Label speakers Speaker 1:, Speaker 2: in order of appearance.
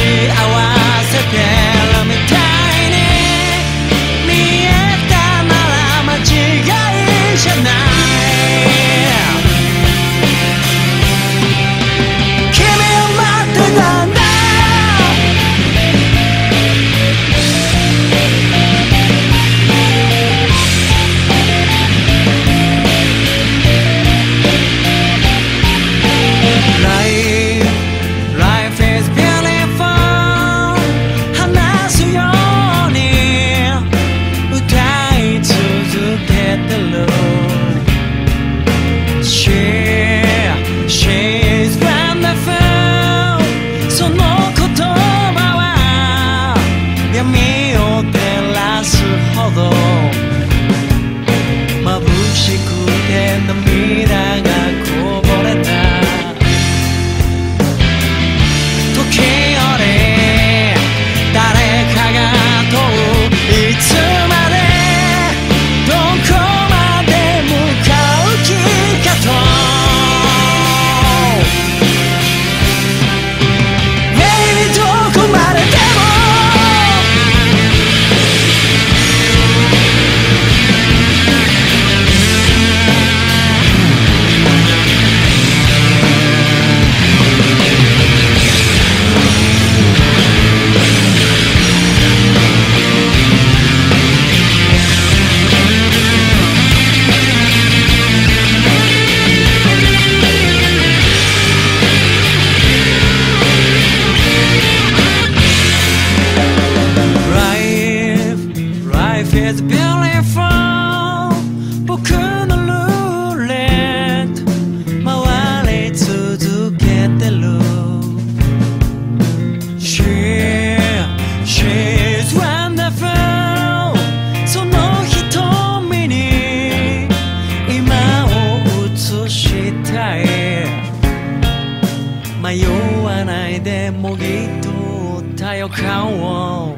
Speaker 1: 幸せ迷わないでもぎ取ったよ顔を